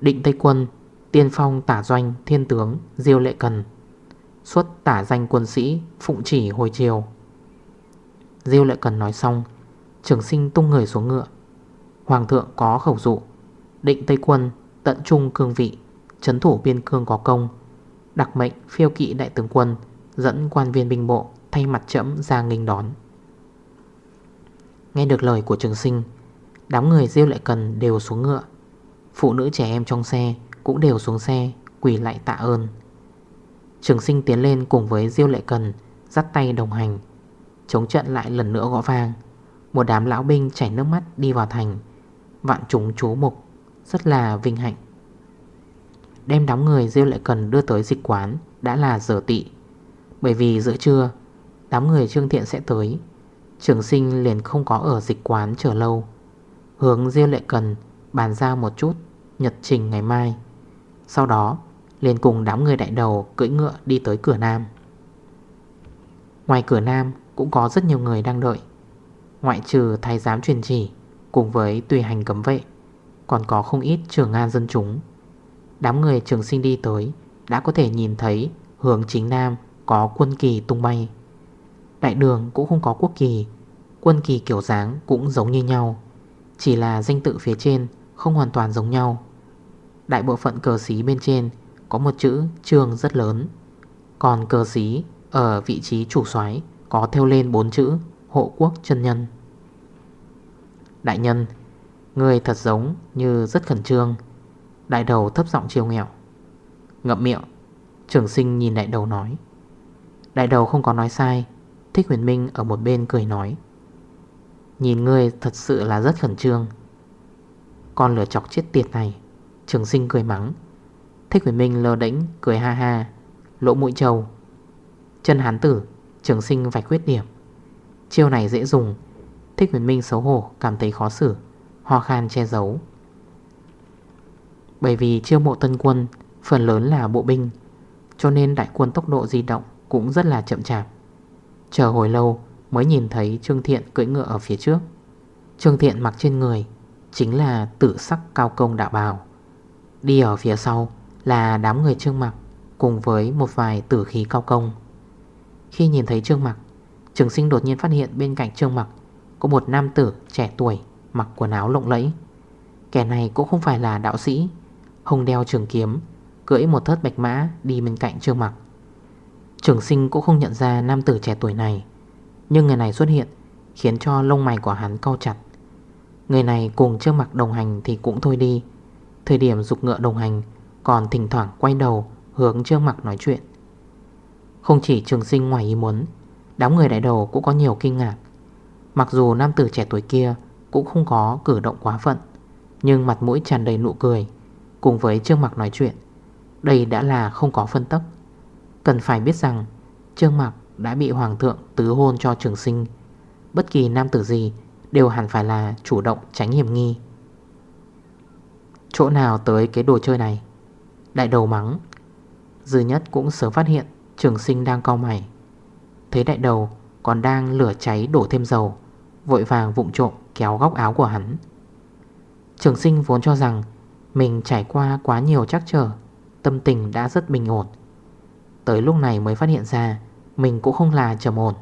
Định Tây Quân, Tiên phong tả doanh, thiên tướng Diêu lệ cần. Xuất tả danh quân sĩ, Phụng chỉ hồi chiều Diêu lại cần nói xong, Trường sinh tung người xuống ngựa. Hoàng thượng có khẩu dụ, Định Tây Quân tận trung cương vị, Chấn thủ biên cương có công, Đặc mệnh phiêu kỵ đại tướng quân, Dẫn quan viên binh bộ Thay mặt chấm ra nghênh đón. Nghe được lời của trường sinh, Đám người diêu lại cần đều xuống ngựa. Phụ nữ trẻ em trong xe Cũng đều xuống xe, Quỳ lại tạ ơn. Trường sinh tiến lên cùng với Diêu Lệ Cần, Dắt tay đồng hành. Chống trận lại lần nữa gõ vang. Một đám lão binh chảy nước mắt đi vào thành. Vạn chúng chú mục, Rất là vinh hạnh. Đem đám người Diêu Lệ Cần đưa tới dịch quán Đã là giờ tị Bởi vì giữa trưa, Đám người Trương Thiện sẽ tới. Trường sinh liền không có ở dịch quán chờ lâu. Hướng Diêu Lệ Cần bàn ra một chút, Nhật trình ngày mai. Sau đó liền cùng đám người đại đầu cưỡi ngựa đi tới cửa Nam. Ngoài cửa Nam cũng có rất nhiều người đang đợi. Ngoại trừ thái giám truyền chỉ Cùng với tùy hành cấm vệ, Còn có không ít trường an dân chúng. Đám người trường sinh đi tới Đã có thể nhìn thấy hướng chính Nam Có quân kỳ tung bay. Đại đường cũng không có quốc kỳ, Quân kỳ kiểu dáng cũng giống như nhau, Chỉ là danh tự phía trên Không hoàn toàn giống nhau. Đại bộ phận cờ xí bên trên có một chữ trương rất lớn. Còn cờ xí ở vị trí chủ soái Có theo lên bốn chữ Hộ quốc chân nhân. Đại nhân, Người thật giống như rất khẩn trương. Đại đầu thấp giọng chiều nghèo. Ngậm miệng, Trường sinh nhìn đại đầu nói. Đại đầu không có nói sai, Thích huyền minh ở một bên cười nói. Nhìn ngươi thật sự là rất khẩn trương. Con lửa chọc chết tiệt này, Trường sinh cười mắng. Thích huyền minh lơ đỉnh cười ha ha. Lỗ mũi trầu Chân hán tử, Trường sinh vạch khuyết điểm. Chiêu này dễ dùng. Thích huyền minh xấu hổ, cảm thấy khó xử. Ho khan che giấu. Bởi vì chiêu mộ tân quân, Phần lớn là bộ binh, Cho nên đại quân tốc độ di động Cũng rất là chậm chạp. Chờ hồi lâu mới nhìn thấy Trương Thiện cưỡi ngựa ở phía trước. Trương Thiện mặc trên người, Chính là tử sắc cao công đạo bào. Đi ở phía sau là đám người trương mặc Cùng với một vài tử khí cao công. Khi nhìn thấy Trương Mặc, Trường sinh đột nhiên phát hiện bên cạnh Trương Mặc Có một nam tử trẻ tuổi, Mặc quần áo lộng lẫy. Kẻ này cũng không phải là đạo sĩ, Hồng đeo trường kiếm, Cưỡi một thớt bạch mã đi bên cạnh Trương Mặc. Trường sinh cũng không nhận ra nam tử trẻ tuổi này, Nhưng người này xuất hiện Khiến cho lông mày của hắn cau chặt. Người này cùng Trương Mặc đồng hành thì cũng thôi đi. Thời điểm dục ngựa đồng hành còn thỉnh thoảng quay đầu, hướng Trương Mặc nói chuyện. Không chỉ trường sinh ngoài ý muốn, Đám người đại đầu cũng có nhiều kinh ngạc. Mặc dù nam tử trẻ tuổi kia Cũng không có cử động quá phận, Nhưng mặt mũi tràn đầy nụ cười, Cùng với Trương Mặc nói chuyện, Đây đã là không có phân tốc Cần phải biết rằng, Trương Mặc đã bị Hoàng thượng tứ hôn cho trường sinh. Bất kỳ nam tử gì Đều hẳn phải là chủ động tránh hiểm nghi. Chỗ nào tới cái đồ chơi này? Đại đầu mắng. Dư nhất cũng sớm phát hiện Trường sinh đang co mày. Thấy đại đầu còn đang lửa cháy đổ thêm dầu, Vội vàng vụng trộm kéo góc áo của hắn. Trường sinh vốn cho rằng Mình trải qua quá nhiều chắc trở, Tâm tình đã rất bình ổn. Tới lúc này mới phát hiện ra Mình cũng không là trầm ổn.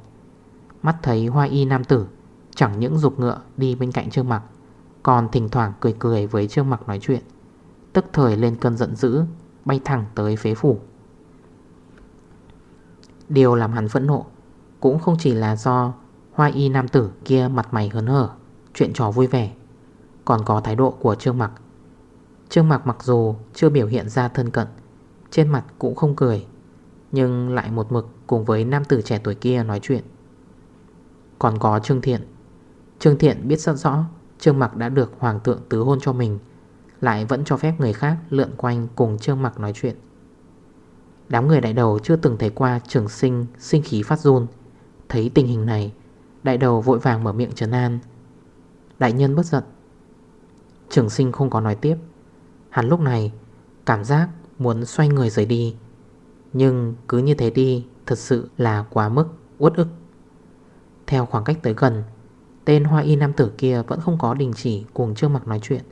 Mắt thấy hoa y nam tử, Chẳng những dục ngựa đi bên cạnh Trương Mặc, Còn thỉnh thoảng cười cười với Trương Mặc nói chuyện, Tức thời lên cơn giận dữ Bay thẳng tới phế phủ. Điều làm hắn phẫn nộ Cũng không chỉ là do Hoa y nam tử kia mặt mày hớn hở, Chuyện trò vui vẻ, Còn có thái độ của Trương Mặc. Trương Mặc mặc dù chưa biểu hiện ra thân cận, Trên mặt cũng không cười, Nhưng lại một mực cùng với nam tử trẻ tuổi kia nói chuyện. Còn có Trương Thiện. Trương Thiện biết rất rõ Trương Mặc đã được Hoàng thượng tứ hôn cho mình lại vẫn cho phép người khác lượn quanh cùng Trương Mặc nói chuyện. Đám người đại đầu chưa từng thấy qua trường sinh sinh khí phát run. Thấy tình hình này, Đại đầu vội vàng mở miệng trấn an. Đại nhân bất giận. Trường sinh không có nói tiếp. Hắn lúc này, cảm giác muốn xoay người rời đi. Nhưng cứ như thế đi, Thật sự là quá mức uất ức. Theo khoảng cách tới gần, Tên hoa y nam tử kia vẫn không có đình chỉ cùng Trương Mặc nói chuyện.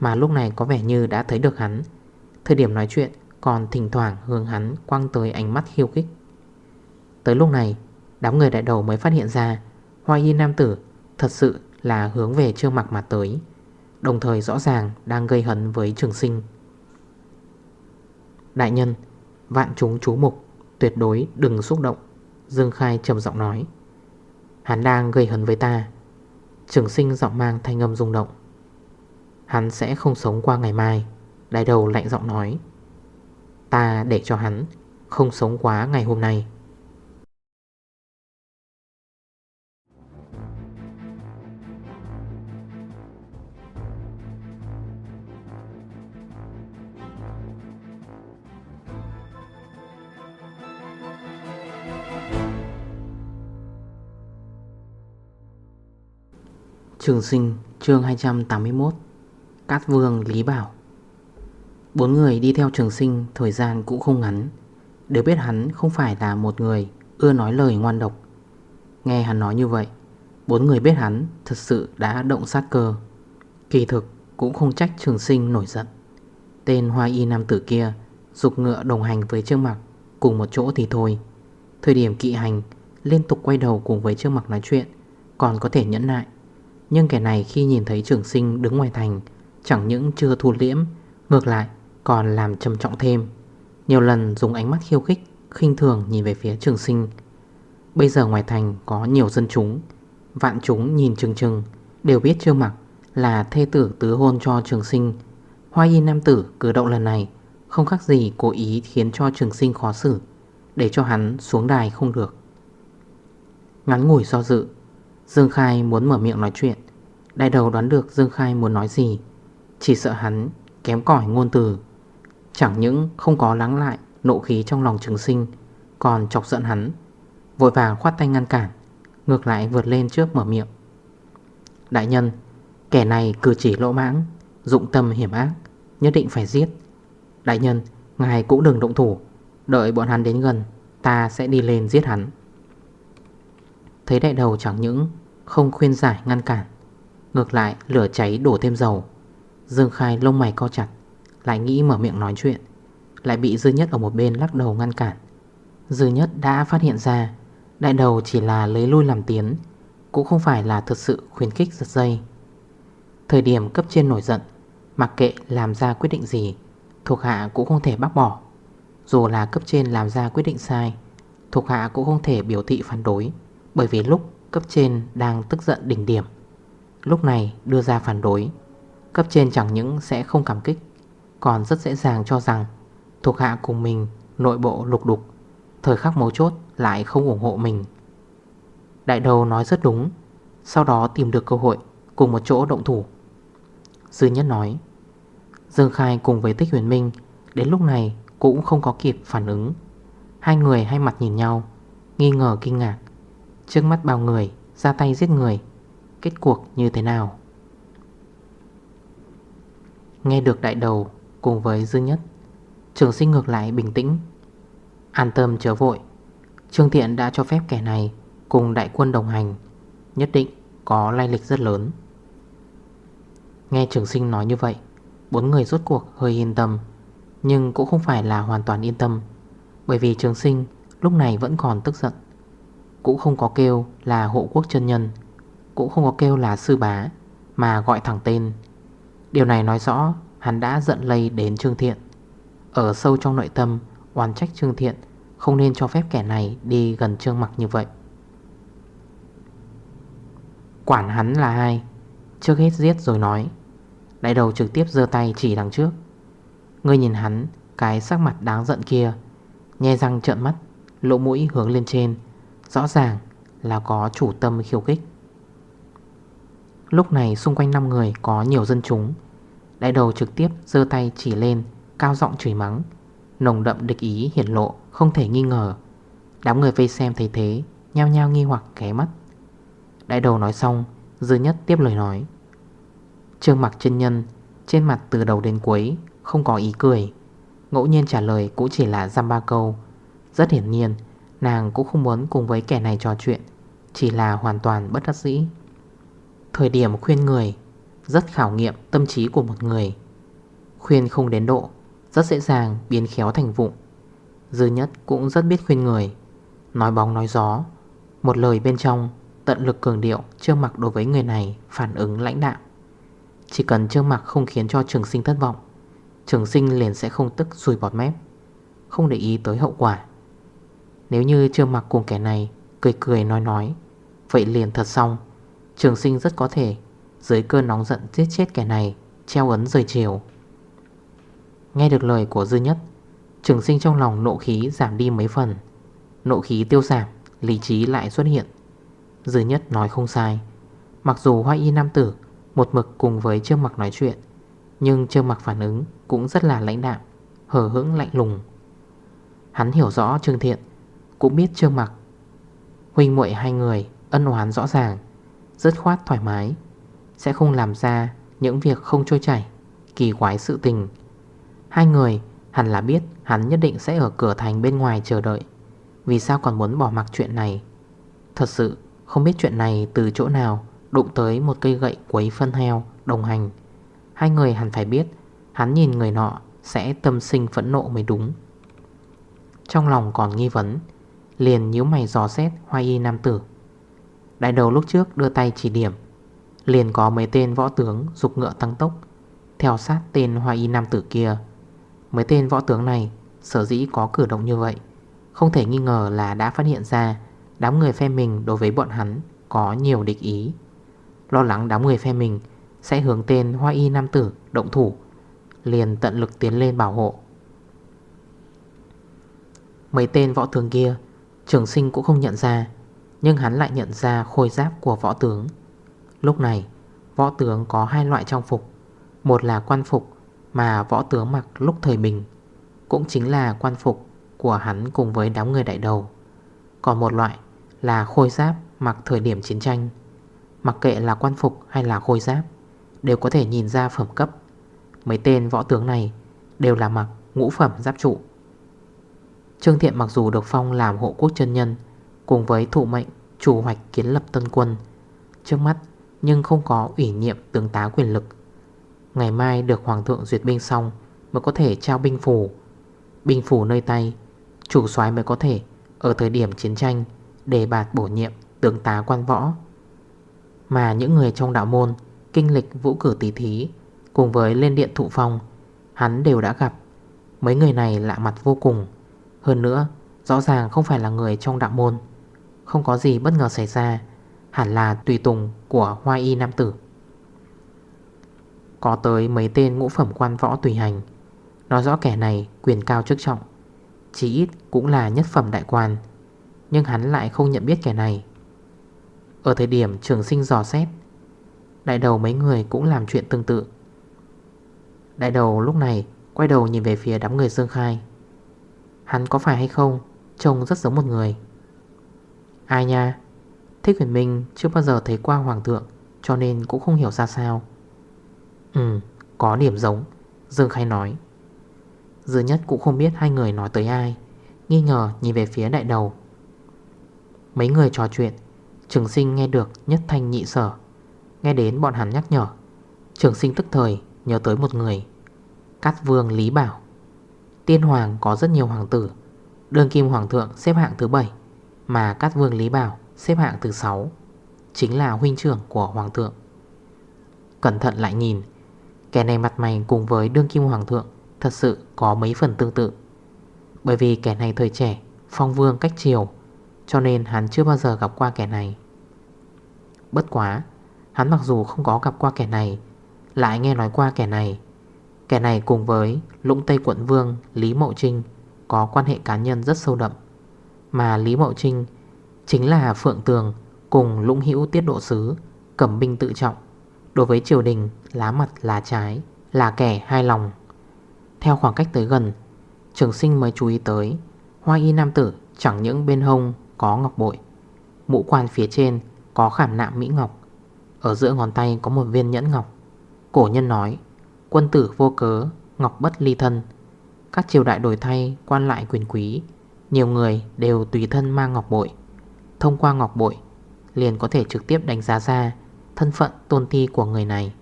Mà lúc này có vẻ như đã thấy được hắn. Thời điểm nói chuyện, còn thỉnh thoảng hướng hắn quăng tới ánh mắt khiêu khích. Tới lúc này, Đám người đại đầu mới phát hiện ra, Hoa y nam tử thật sự là hướng về Trương Mặc mà tới, Đồng thời rõ ràng đang gây hấn với trường sinh. Đại nhân, Vạn chúng chú mục, Tuyệt đối đừng xúc động, Dương Khai trầm giọng nói. Hắn đang gây hấn với ta. Trường sinh giọng mang thanh âm rung động. Hắn sẽ không sống qua ngày mai. Đại đầu lạnh giọng nói, Ta để cho hắn Không sống quá ngày hôm nay. Trường sinh, chương 281 Cát Vương, Lý Bảo. Bốn người đi theo trường sinh, thời gian cũng không ngắn. Đều biết hắn không phải là một người ưa nói lời ngoan độc. Nghe hắn nói như vậy, Bốn người biết hắn thật sự đã động sát cơ. Kỳ thực cũng không trách trường sinh nổi giận. Tên hoa y nam tử kia Dục ngựa đồng hành với Trương Mặc Cùng một chỗ thì thôi. Thời điểm kỵ hành Liên tục quay đầu cùng với Trương Mặc nói chuyện Còn có thể nhẫn nại. Nhưng kẻ này khi nhìn thấy trường sinh đứng ngoài thành Chẳng những chưa thu liễm, Ngược lại còn làm trầm trọng thêm. Nhiều lần dùng ánh mắt khiêu khích, khinh thường nhìn về phía trường sinh. Bây giờ ngoài thành có nhiều dân chúng, Vạn chúng nhìn chừng chừng Đều biết chưa mặc là thê tử tứ hôn cho trường sinh. Hoa y nam tử cử động lần này Không khác gì cố ý khiến cho trường sinh khó xử, Để cho hắn xuống đài không được. Ngắn ngủi do dự, Dương Khai muốn mở miệng nói chuyện. Đại đầu đoán được Dương Khai muốn nói gì chỉ sợ hắn kém cỏi ngôn từ. Chẳng những không có lắng lại nộ khí trong lòng trường sinh, Còn chọc giận hắn, Vội vàng khoát tay ngăn cản, Ngược lại vượt lên trước mở miệng. Đại nhân, Kẻ này cử chỉ lỗ mãng, Dụng tâm hiểm ác, Nhất định phải giết. Đại nhân, Ngài cũng đừng động thủ, Đợi bọn hắn đến gần, Ta sẽ đi lên giết hắn. Thấy đại đầu chẳng những Không khuyên giải ngăn cản, Ngược lại lửa cháy đổ thêm dầu Dương Khai lông mày co chặt, lại nghĩ mở miệng nói chuyện, Lại bị dư nhất ở một bên lắc đầu ngăn cản. Dư nhất đã phát hiện ra, Đại đầu chỉ là lấy lui làm tiến, Cũng không phải là thực sự khuyến khích giật dây. Thời điểm cấp trên nổi giận, Mặc kệ làm ra quyết định gì, Thuộc hạ cũng không thể bác bỏ. Dù là cấp trên làm ra quyết định sai, Thuộc hạ cũng không thể biểu thị phản đối, Bởi vì lúc cấp trên đang tức giận đỉnh điểm, Lúc này đưa ra phản đối Cấp trên chẳng những sẽ không cảm kích, Còn rất dễ dàng cho rằng Thuộc hạ cùng mình nội bộ lục đục, Thời khắc mấu chốt lại không ủng hộ mình. Đại đầu nói rất đúng, Sau đó tìm được cơ hội Cùng một chỗ động thủ. Dư nhất nói, Dương Khai cùng với Tích Huyền Minh Đến lúc này cũng không có kịp phản ứng. Hai người hai mặt nhìn nhau, Nghi ngờ kinh ngạc, Trước mắt bao người ra tay giết người, Kết cuộc như thế nào? Nghe được đại đầu cùng với dư nhất. Trường sinh ngược lại bình tĩnh. An tâm chớ vội. Trương Thiện đã cho phép kẻ này Cùng đại quân đồng hành, Nhất định có lai lịch rất lớn. Nghe trường sinh nói như vậy, Bốn người rốt cuộc hơi yên tâm, Nhưng cũng không phải là hoàn toàn yên tâm, Bởi vì trường sinh lúc này vẫn còn tức giận. Cũng không có kêu là hộ quốc chân nhân, Cũng không có kêu là sư bá Mà gọi thẳng tên. Điều này nói rõ hắn đã giận lây đến Trương Thiện. Ở sâu trong nội tâm, Oán trách Trương Thiện, Không nên cho phép kẻ này đi gần Trương Mặc như vậy. Quản hắn là ai? Trước hết giết rồi nói. Đại đầu trực tiếp dơ tay chỉ đằng trước. Ngươi nhìn hắn, Cái sắc mặt đáng giận kia, Nhe răng trợn mắt, Lỗ mũi hướng lên trên, Rõ ràng là có chủ tâm khiêu khích. Lúc này xung quanh 5 người có nhiều dân chúng. Đại đầu trực tiếp dơ tay chỉ lên, Cao giọng chửi mắng. Nồng đậm địch ý hiển lộ, Không thể nghi ngờ. Đám người vây xem thấy thế, Nhao nhao nghi hoặc ké mắt. Đại đầu nói xong, Dư nhất tiếp lời nói. Trương mặc chân nhân, Trên mặt từ đầu đến cuối, Không có ý cười. Ngẫu nhiên trả lời cũng chỉ là giam ba câu. Rất hiển nhiên, Nàng cũng không muốn cùng với kẻ này trò chuyện, Chỉ là hoàn toàn bất đắc dĩ. Thời điểm khuyên người, Rất khảo nghiệm tâm trí của một người. Khuyên không đến độ, Rất dễ dàng biến khéo thành vụng. Dư nhất cũng rất biết khuyên người. Nói bóng nói gió, Một lời bên trong, Tận lực cường điệu Trương mặc đối với người này phản ứng lãnh đạo Chỉ cần trương mặc không khiến cho trường sinh thất vọng, Trường sinh liền sẽ không tức rùi bọt mép, Không để ý tới hậu quả. Nếu như trương mặc cùng kẻ này Cười cười nói nói, Vậy liền thật xong. Trường sinh rất có thể, Dưới cơn nóng giận giết chết kẻ này, Treo ấn rời chiều. Nghe được lời của dư nhất, Trường sinh trong lòng nộ khí giảm đi mấy phần. Nộ khí tiêu giảm, Lý trí lại xuất hiện. Dư nhất nói không sai. Mặc dù hoa y nam tử Một mực cùng với Trương Mặc nói chuyện, Nhưng Trương Mặc phản ứng cũng rất là lãnh đạm Hở hững lạnh lùng. Hắn hiểu rõ Trương Thiện, Cũng biết Trương Mặc, Huynh muội hai người ân oán rõ ràng. Rất khoát thoải mái, Sẽ không làm ra những việc không trôi chảy, Kỳ quái sự tình. Hai người hẳn là biết Hắn nhất định sẽ ở cửa thành bên ngoài chờ đợi. Vì sao còn muốn bỏ mặc chuyện này? Thật sự, không biết chuyện này từ chỗ nào Đụng tới một cây gậy quấy phân heo, Đồng hành. Hai người hẳn phải biết Hắn nhìn người nọ sẽ tâm sinh phẫn nộ mới đúng. Trong lòng còn nghi vấn, Liền nhíu mày dò xét hoa y nam tử. Đại đầu lúc trước đưa tay chỉ điểm. Liền có mấy tên võ tướng dục ngựa tăng tốc. Theo sát tên hoa y nam tử kia. Mấy tên võ tướng này, Sở dĩ có cử động như vậy, Không thể nghi ngờ là đã phát hiện ra Đám người phe mình đối với bọn hắn Có nhiều địch ý. Lo lắng đám người phe mình Sẽ hướng tên hoa y nam tử động thủ, Liền tận lực tiến lên bảo hộ. Mấy tên võ tướng kia, Trường sinh cũng không nhận ra nhưng hắn lại nhận ra khôi giáp của võ tướng. Lúc này, Võ tướng có hai loại trang phục. Một là quan phục Mà võ tướng mặc lúc thời bình Cũng chính là quan phục Của hắn cùng với đám người đại đầu. Còn một loại là khôi giáp mặc thời điểm chiến tranh. Mặc kệ là quan phục hay là khôi giáp, Đều có thể nhìn ra phẩm cấp. Mấy tên võ tướng này Đều là mặc ngũ phẩm giáp trụ. Trương Thiện mặc dù được phong làm hộ quốc chân nhân Cùng với thủ mệnh, chủ hoạch kiến lập tân quân. Trước mắt, nhưng không có ủy nhiệm tướng tá quyền lực. Ngày mai được Hoàng thượng duyệt binh xong Mới có thể trao binh phủ. Binh phủ nơi tay, Chủ soái mới có thể, Ở thời điểm chiến tranh, Đề bạt bổ nhiệm tướng tá quan võ. Mà những người trong đạo môn, Kinh lịch vũ cử tỷ thí, Cùng với lên điện thụ phong, Hắn đều đã gặp. Mấy người này lạ mặt vô cùng. Hơn nữa, Rõ ràng không phải là người trong đạo môn. Không có gì bất ngờ xảy ra, Hẳn là tùy tùng của hoa y nam tử. Có tới mấy tên ngũ phẩm quan võ tùy hành, Nói rõ kẻ này quyền cao chức trọng Chỉ ít cũng là nhất phẩm đại quan, Nhưng hắn lại không nhận biết kẻ này. Ở thời điểm trường sinh dò xét, Đại đầu mấy người cũng làm chuyện tương tự. Đại đầu lúc này Quay đầu nhìn về phía đám người Dương Khai. Hắn có phải hay không, Trông rất giống một người. Ai nha? Thích huyền minh chưa bao giờ thấy qua hoàng thượng, Cho nên cũng không hiểu ra sao. Ừ có điểm giống, Dương Khai nói. Dư nhất cũng không biết hai người nói tới ai, Nghi ngờ nhìn về phía đại đầu. Mấy người trò chuyện, Trường sinh nghe được nhất thanh nhị sở. Nghe đến bọn hắn nhắc nhở, Trường sinh tức thời nhớ tới một người, Cát vương Lý Bảo. Tiên hoàng có rất nhiều hoàng tử Đường kim hoàng thượng xếp hạng thứ 7 mà Cát vương Lý Bảo xếp hạng thứ 6 Chính là huynh trưởng của hoàng thượng. Cẩn thận lại nhìn, Kẻ này mặt mày cùng với đương kim hoàng thượng Thật sự có mấy phần tương tự. Bởi vì kẻ này thời trẻ, Phong vương cách chiều Cho nên hắn chưa bao giờ gặp qua kẻ này. Bất quá, Hắn mặc dù không có gặp qua kẻ này, Lại nghe nói qua kẻ này. Kẻ này cùng với Lũng Tây quận vương Lý Mậu Trinh Có quan hệ cá nhân rất sâu đậm. Mà Lý Mậu Trinh Chính là Phượng Tường Cùng Lũng Hữu Tiết Độ Sứ Cẩm binh tự trọng. Đối với triều đình, lá mặt lá trái Là kẻ hai lòng. Theo khoảng cách tới gần, Trường sinh mới chú ý tới, Hoa y nam tử chẳng những bên hông có ngọc bội, Mũ quan phía trên có khảm nạm mỹ ngọc, Ở giữa ngón tay có một viên nhẫn ngọc. Cổ nhân nói, Quân tử vô cớ, Ngọc bất ly thân. Các triều đại đổi thay, quan lại quyền quý nhiều người đều tùy thân mang ngọc bội. Thông qua ngọc bội, Liền có thể trực tiếp đánh giá ra Thân phận, tôn ti của người này.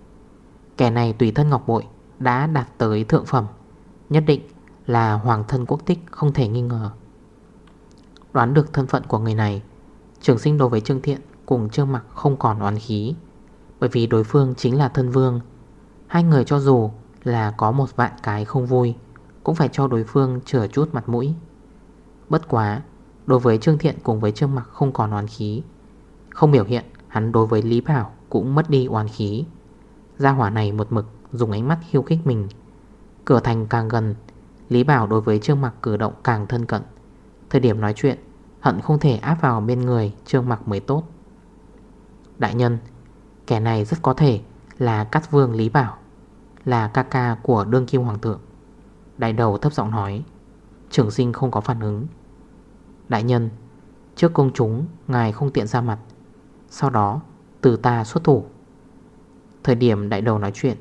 Kẻ này tùy thân ngọc bội Đã đạt tới thượng phẩm, Nhất định là hoàng thân quốc tích Không thể nghi ngờ. Đoán được thân phận của người này, Trường sinh đối với Trương Thiện Cùng Trương Mặc không còn oán khí, Bởi vì đối phương chính là thân vương. Hai người cho dù là có một vạn cái không vui, Cũng phải cho đối phương chừa chút mặt mũi. Bất quá, Đối với Trương Thiện cùng với Trương Mặc không còn oán khí. Không biểu hiện, Hắn đối với Lý Bảo cũng mất đi oán khí. Gia hỏa này một mực Dùng ánh mắt khiêu khích mình. Cửa thành càng gần, Lý Bảo đối với Trương Mặc cử động càng thân cận. Thời điểm nói chuyện, Hận không thể áp vào bên người Trương Mặc mới tốt. Đại nhân, Kẻ này rất có thể là Cát Vương Lý Bảo, Là ca ca của đương kim hoàng thượng. Đại đầu thấp giọng nói Trường sinh không có phản ứng. Đại nhân, Trước công chúng, Ngài không tiện ra mặt. Sau đó, từ ta xuất thủ. Thời điểm đại đầu nói chuyện,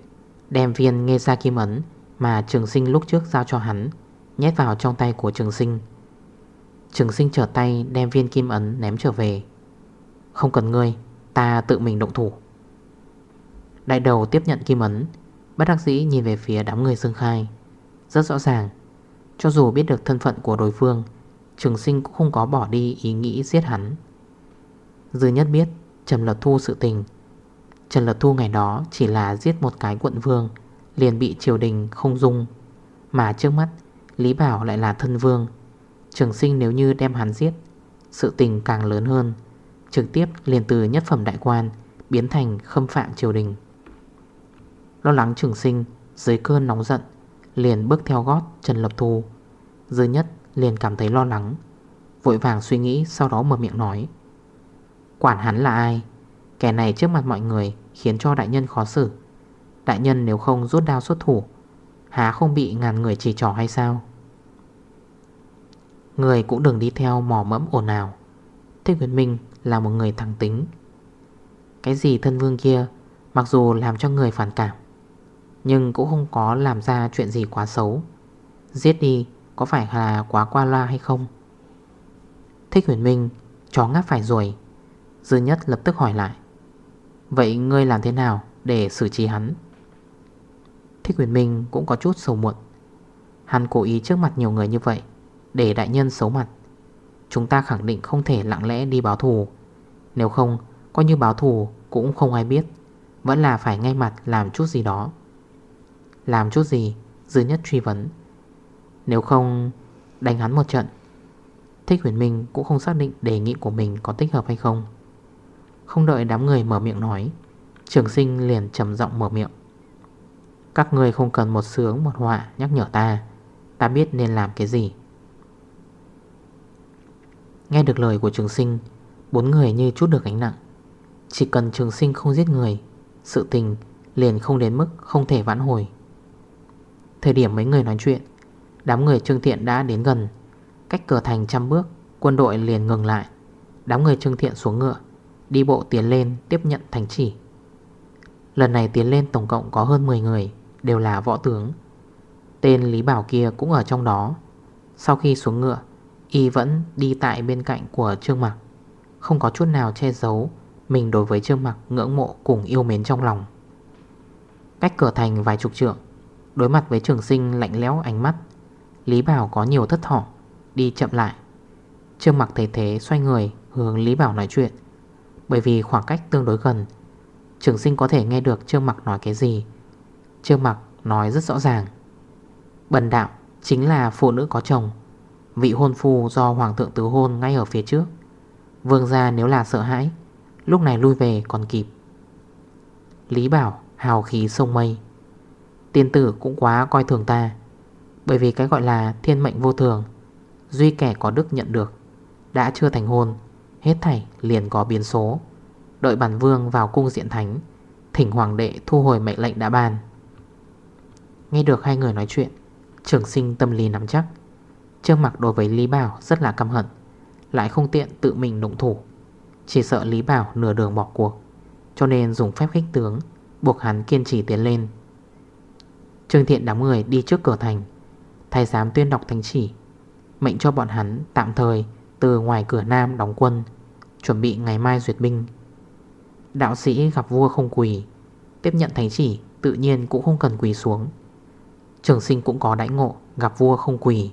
Đem viên nghe ra kim ấn Mà trường sinh lúc trước giao cho hắn, Nhét vào trong tay của trường sinh. Trường sinh trở tay đem viên kim ấn ném trở về. Không cần ngươi, Ta tự mình động thủ. Đại đầu tiếp nhận kim ấn, Bất đắc dĩ nhìn về phía đám người Dương Khai. Rất rõ ràng cho dù biết được thân phận của đối phương, Trường sinh cũng không có bỏ đi ý nghĩ giết hắn. Dư nhất biết Trần Lật Thu sự tình. Trần Lật Thu ngày đó chỉ là giết một cái quận vương, Liền bị triều đình không dung. Mà trước mắt, Lý Bảo lại là thân vương. Trường sinh nếu như đem hắn giết, Sự tình càng lớn hơn. Trực tiếp liền từ nhất phẩm đại quan Biến thành khâm phạm triều đình. Lo lắng trường sinh Dưới cơn nóng giận Liền bước theo gót Trần Lập Thu. Dư nhất liền cảm thấy lo lắng, Vội vàng suy nghĩ sau đó mở miệng nói, Quản hắn là ai? Kẻ này trước mặt mọi người Khiến cho đại nhân khó xử. Đại nhân nếu không rút đao xuất thủ, Há không bị ngàn người chỉ trỏ hay sao? Người cũng đừng đi theo mò mẫm ồn ào. Thích Nguyễn Minh là một người thẳng tính. Cái gì thân vương kia, Mặc dù làm cho người phản cảm nhưng cũng không có làm ra chuyện gì quá xấu. Giết đi, Có phải là quá qua loa hay không? Thích huyền minh, Chó ngáp phải rồi. Dư nhất lập tức hỏi lại. Vậy ngươi làm thế nào để xử trí hắn? Thích huyền minh cũng có chút sầu muộn. Hắn cố ý trước mặt nhiều người như vậy Để đại nhân xấu mặt. Chúng ta khẳng định không thể lặng lẽ đi báo thù. Nếu không, Coi như báo thù cũng không ai biết. Vẫn là phải ngay mặt làm chút gì đó. Làm chút gì? Dư nhất truy vấn. Nếu không, đánh hắn một trận. Thích huyền minh cũng không xác định đề nghị của mình có tích hợp hay không. Không đợi đám người mở miệng nói, Trường sinh liền trầm giọng mở miệng. Các người không cần một sướng, một họa nhắc nhở ta. Ta biết nên làm cái gì. Nghe được lời của trường sinh, Bốn người như chút được gánh nặng. Chỉ cần trường sinh không giết người, Sự tình liền không đến mức không thể vãn hồi. Thời điểm mấy người nói chuyện, Đám người Trương Thiện đã đến gần. Cách cửa thành trăm bước, Quân đội liền ngừng lại. Đám người Trương Thiện xuống ngựa, Đi bộ tiến lên tiếp nhận thành chỉ. Lần này tiến lên tổng cộng có hơn 10 người, Đều là võ tướng. Tên Lý Bảo kia cũng ở trong đó. Sau khi xuống ngựa, Y vẫn đi tại bên cạnh của Trương Mạc Không có chút nào che giấu Mình đối với Trương Mạc ngưỡng mộ cùng yêu mến trong lòng. Cách cửa thành vài chục trượng Đối mặt với trường sinh lạnh lẽo ánh mắt, Lý Bảo có nhiều thất thỏ, Đi chậm lại. Trương Mặc thấy thế xoay người hướng Lý Bảo nói chuyện. Bởi vì khoảng cách tương đối gần, Trường sinh có thể nghe được Trương Mặc nói cái gì. Trương Mặc nói rất rõ ràng. Bần đạo chính là phụ nữ có chồng, Vị hôn phu do hoàng thượng tứ hôn ngay ở phía trước. Vương gia nếu là sợ hãi, Lúc này lui về còn kịp. Lý bảo hào khí sông mây Tiên tử cũng quá coi thường ta. Bởi vì cái gọi là thiên mệnh vô thường, Duy kẻ có đức nhận được, Đã chưa thành hôn, Hết thảy liền có biến số. Đợi bản vương vào cung diện thánh, Thỉnh hoàng đệ thu hồi mệnh lệnh đã ban. Nghe được hai người nói chuyện, Trường sinh tâm lý nắm chắc. Trương mặt đối với Lý Bảo rất là căm hận, Lại không tiện tự mình động thủ. Chỉ sợ Lý Bảo nửa đường bỏ cuộc, Cho nên dùng phép khích tướng, Buộc hắn kiên trì tiến lên. Trương Thiện đám người đi trước cửa thành. Thái giám tuyên đọc thánh chỉ, Mệnh cho bọn hắn tạm thời Từ ngoài cửa nam đóng quân, Chuẩn bị ngày mai duyệt binh. Đạo sĩ gặp vua không quỳ, Tiếp nhận thánh chỉ, Tự nhiên cũng không cần quỳ xuống. Trường sinh cũng có đãi ngộ, Gặp vua không quỳ.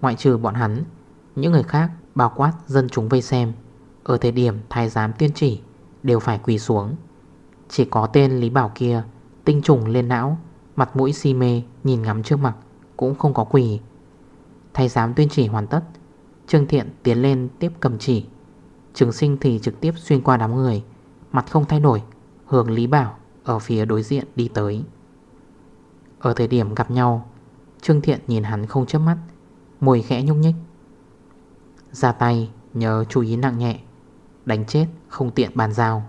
Ngoại trừ bọn hắn, Những người khác bao quát dân chúng vây xem, Ở thời điểm thái giám tuyên chỉ, Đều phải quỳ xuống. Chỉ có tên Lý Bảo kia Tinh trùng lên não Mặt mũi si mê, nhìn ngắm trước mặt, Cũng không có quỳ thầy giám tuyên chỉ hoàn tất. Trương Thiện tiến lên tiếp cầm chỉ. Trường sinh thì trực tiếp xuyên qua đám người, Mặt không thay đổi, Hướng Lý Bảo ở phía đối diện đi tới. Ở thời điểm gặp nhau, Trương Thiện nhìn hắn không chớp mắt Mùi khẽ nhúc nhích. Ra tay, nhớ chú ý nặng nhẹ, Đánh chết, không tiện bàn giao.